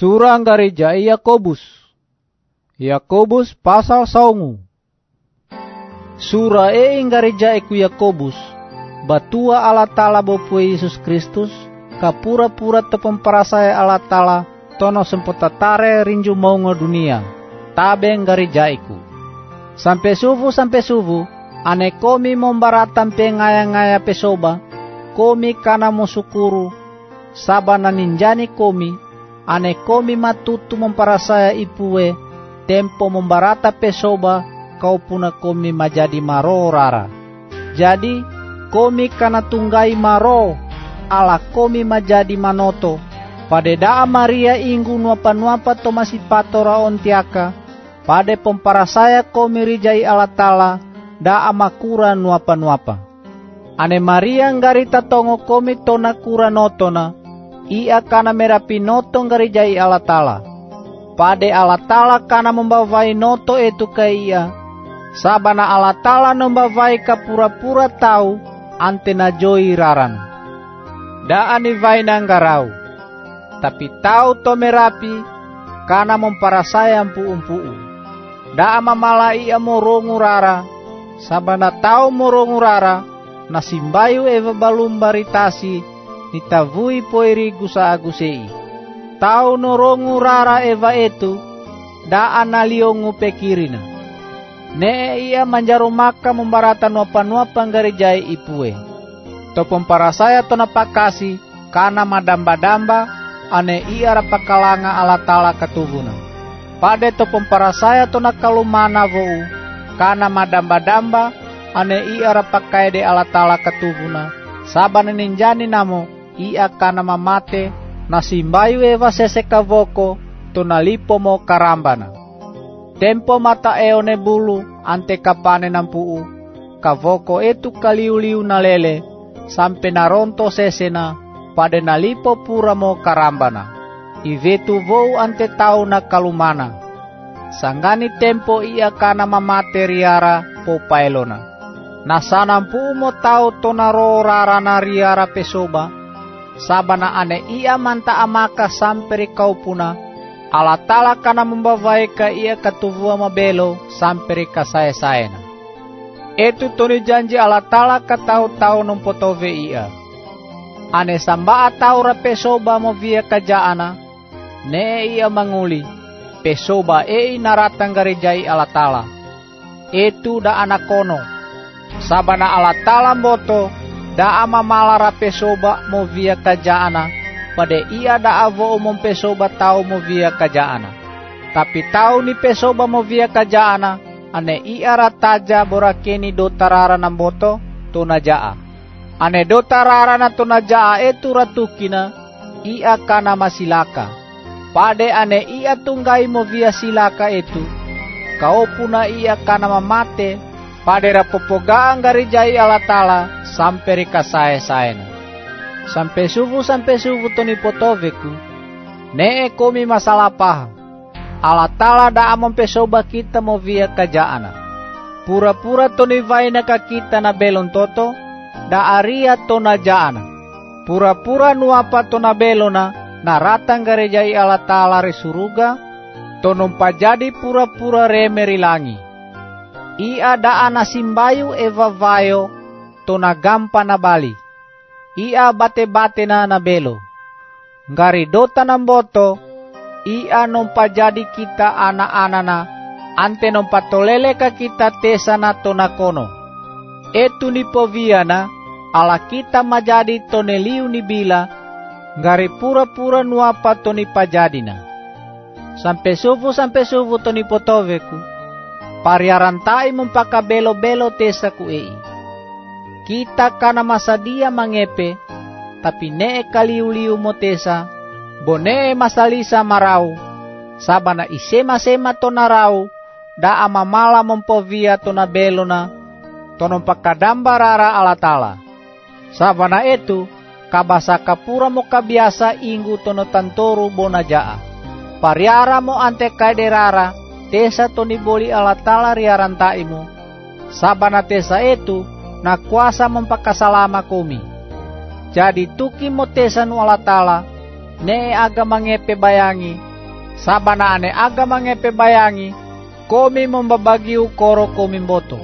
Surah gereja Yakobus. Yakobus pasal saungu. Surah e gereja iku Yakobus. Batua Allah Ta'ala bopu Yesus Kristus. Kapura-pura tepemparasaya Allah Ta'ala. Tono sempotatare rinju maungo dunia. Tabeng gereja iku. Sampai suvu sampai suvu. Ane komi membaratan pengaya-ngaya pesoba. Komi kana musukuru. Sabana ninjani komi ane komi matutu memparasaya ipue tempo membarata pesoba kau puna komi majadi maro rara. Jadi komi kana tunggai maro ala komi majadi manoto. Pade daa Maria inggu nuapa-nuapa to masih patora ontiaka. Pade pemparasaya komi rijai ala tala daa makura nuapa-nuapa. Ane Maria ngarita tongo komi tona kura notona ia kana merapi noto ngarijai Allah Ta'ala. Pade Allah Ta'ala kana membawai noto itu ke ia. Sabana Allah Ta'ala membawai ka pura-pura tahu antena joi raran. Daani vai nanggarau. Tapi tahu to merapi kana memparasaya empu-empu. Da mamala ia morongu rara. Sabana tahu morongu rara. Nasimbayu eva balum baritasi nitavui poiri gusa agusei. Tau norongu rara eva itu, da analiongu pekirina. Ne ia manjaro maka membaratan wapa-wapa jai ipue. To pemparasaya to napakasi, kana madamba-damba, ane ia rapakalanga ala tala katubuna. Pade to pemparasaya to nakalumana vou, kana madamba-damba, ane ia rapakaide ala tala katubuna. Saban ninjani namo, ia kana mamate nasimbayu eva seseka voko tunalipo mo karambana. Tempo mata eone bulu ante kapane nampuu kavoko etu kaliuliu nalele sampe naronto sesena pada nalipo pura mo karambana. Ivetu vou ante tau na kalumana. Sangani tempo ia kana mamate riara po paelona. Nasanampu mo tau tonaro rarana riara pesoba sabana ane ia manta amaka samperi kau puna. Ala tala kana membawai ka ia katuvua mabelo samperi ka saya saena itu tuni janji ala tala ka tau numpotove ia. Ane samba ataura pesoba mo via kajaana ne ia manguli pesoba e naratang garejai ala tala. Itu da anakono sabana ala tala boto da ama malara pesoba mo via kajaana pada ia da avo umum pesoba tau mo via kajaana. Tapi tau ni pesoba mo via kajaana ane ia rataja borakeni do tarara namboto to najaa ane do tarara na to najaa etu ratukina ia kana masilaka pade ane ia tunggai mo via silaka etu kau puna ia kana mamate pade rapopogaan garijai alatala sampai rika sae saena. Sampai suvu sampai suvu toni potoveku. Ne komi masalah paha. Ala tala da amon pesoba kita mo via kajaana. Pura-pura toni vaina ka kita na belon toto. Da aria tona jaana. Pura-pura nuapa tona belona. Na ratang garejai ala tala resuruga. Tonom pajadi pura-pura remeri langi. Ia da anasimbayu eva vayo to nagampa na bali. Ia bate-bate na nabelo. Ngari dota ng boto, ia nung pajadi kita ana-ana na, ante nung patolele ka kita tesa na to nakono. Etu ni povia na, ala kita majadi to neliu ni bila, ngari pura-pura nuapa to ni pajadi na. Sampai suvu sampai suvu to ni potoveku, pariarantai mumpakabelo-belo tesa ku ei kita kana masadia mangepe, tapi ne kaliuliu motesa, bone masalisa marau, sabana isema-sema to narau, da amamala mempovia to na belona, tonon pakadamba rara alatala. Sabana itu, kabasa kapura mo kabiasa inggu tono tantoru bonajaa. Pariara mo ante kaiderara, tesa toni boli alatala riarantaimu. Sabana tesa itu, na kuasa mempakasalama kumi. Jadi tuki motesan wala tala, ne aga mangepe bayangi, Sabana ane agama ngepe bayangi, komi membabagi ukoro komi boto.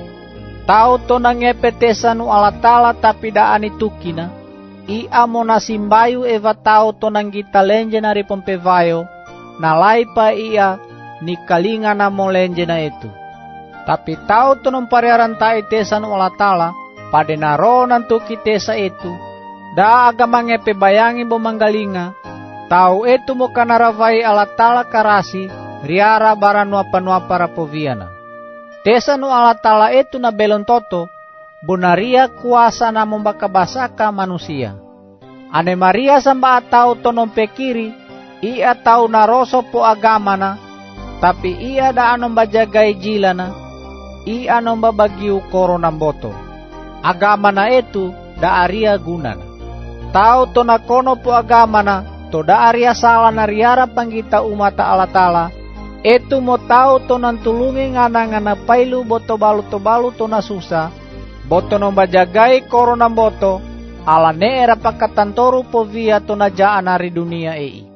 Tau to na ngepe tesanu alatala tapi da ani tukina, ia mo nasimbayu eva tau to nang kita lenje nari pompevayo, na laipa ia ni kalinga na mo lenje na itu. Tapi tau to nang pariaran tai tesanu alatala, pada naro nantu kitesa itu, da agama ngepe bayangi bo manggalinga, Tau itu mo kanaravai alatala karasi, riara bara nuapa para poviana. Tesa nu alatala itu na belon toto, bonaria kuasa na basaka manusia. Ane Maria samba atau tonom pekiri, ia tau naroso po agamana, tapi ia da anom bajagai jilana, ia anom bagiu korona boto. Agamana itu da aria gunana. Tau to kono po agamana, toda arya sala nariara panggita umata ala tala etu mo tau to tulungi ngana ngana pailu boto balu to balu to na boto no bajagai korona boto ala ne era pakatantoru po via to na jaan dunia ei